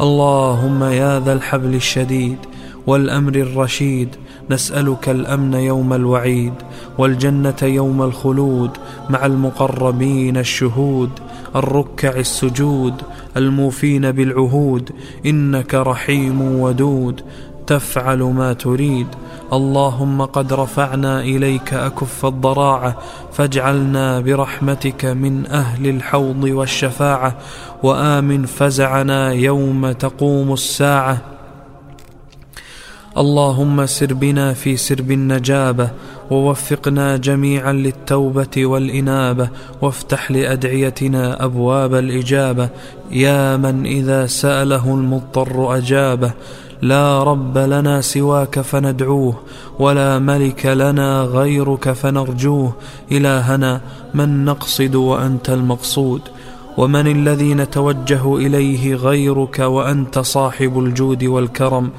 اللهم يا ذا الحبل الشديد والأمر الرشيد نسألك الأمن يوم الوعيد والجنة يوم الخلود مع المقربين الشهود الركع السجود الموفين بالعهود إنك رحيم ودود. تفعل ما تريد. اللهم قد رفعنا إليك أكف الضراعة فاجعلنا برحمتك من أهل الحوض والشفاعة وآمن فزعنا يوم تقوم الساعة. اللهم سر بنا في سرب النجابة ووفقنا جميعا للتوبة والإنابة وافتح لأدعيتنا أبواب الإجابة. يا من إذا سأله المضطر أجابه. لا رب لنا سواك فندعوه ولا ملك لنا غيرك فنرجوه. إلهنا من نقصد وأنت المقصود. ومن الذي نتوجه إليه غيرك وأنت صاحب الجود والكرم.